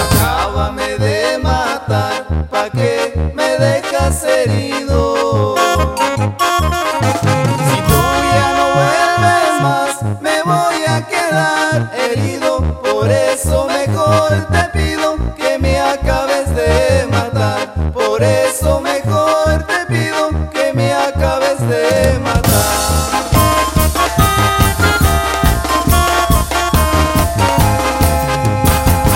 Acábame de matar, pa' que me dejas herido. Herido. Por eso mejor te pido que me acabes de matar. Por eso mejor te pido que me acabes de matar.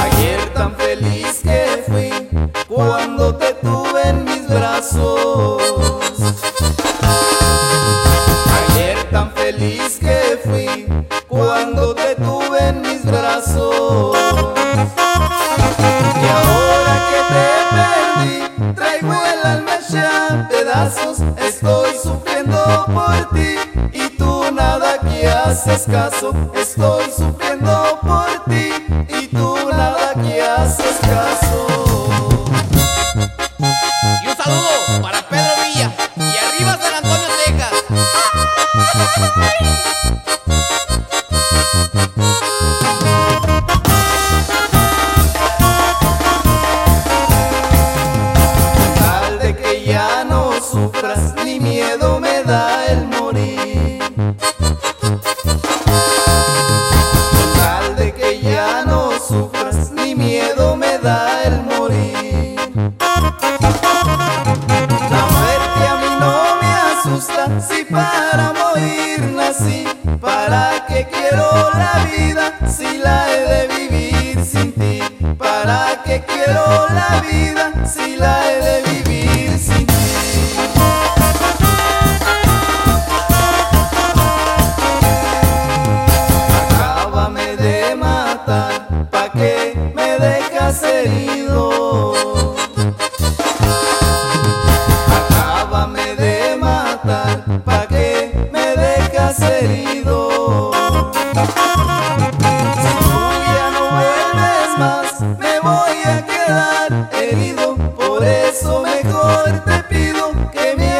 Ayer tan feliz que fui cuando te tuve en mis brazos. Ayer tan feliz que cuando te tuve en mis brazos. Y ahora que te perdí, traigo el alma hecha a pedazos. Estoy sufriendo por ti y tú nada que haces caso. Estoy sufriendo por ti miedo me da el morir. Total de que ya no sufras, ni miedo me da el morir. La muerte a mí no me asusta, si para morir nací, ¿para qué quiero la vida si la he de vivir sin ti? ¿Para qué quiero la vida si la he de vivir? Acábame de matar, pa' que me dejas herido. Si tú ya no vuelves más, me voy a quedar herido. Por eso mejor te pido que me